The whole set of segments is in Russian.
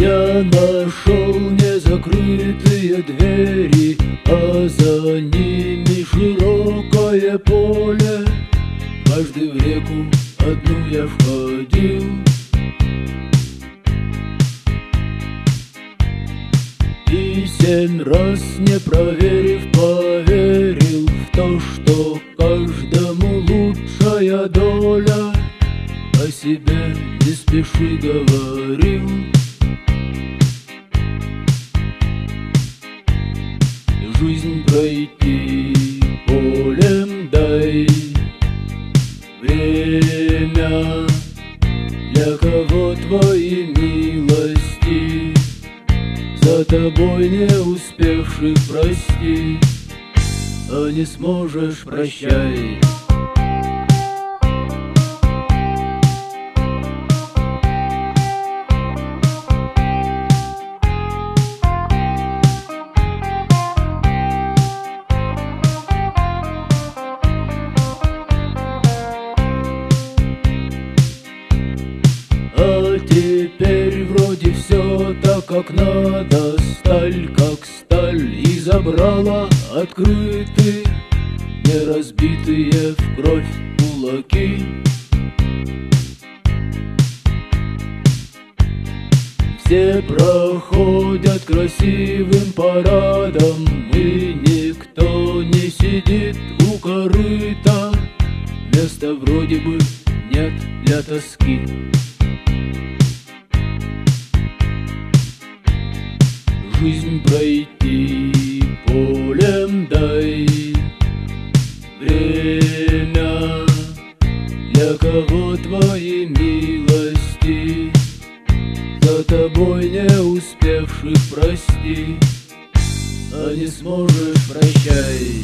Я нашел незакрытые двери, а за ними широкое поле. Дважды в реку одну я входил, И семь раз не проверив, поверил в то, что каждому лучшая доля. О себе не спеши говорил Жизнь пройти полем дай. Время для кого твои милости? За тобой не успевших прости А не сможешь прощай как надо Сталь, как сталь, и забрала открыты Не разбитые в кровь кулаки. Все проходят красивым парадом И никто не сидит у корыта Места вроде бы нет для тоски Жизнь пройти полем дай. Время для кого твои милости? За тобой не успевших прости А не сможешь прощай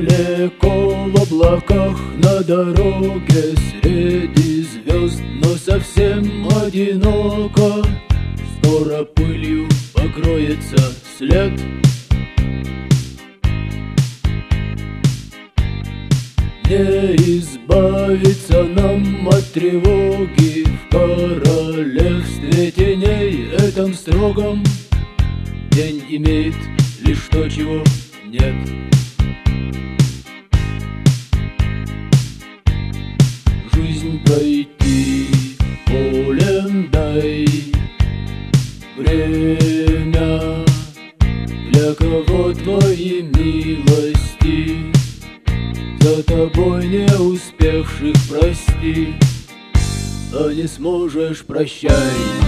Далеко в облаках на дороге Среди звезд, но совсем одиноко. Скоро пылью покроется след. Не избавиться нам от тревоги В королевстве теней этом строгом. День имеет лишь то, чего нет дай Время для кого твои милости? За тобой не успевших прости А не сможешь прощай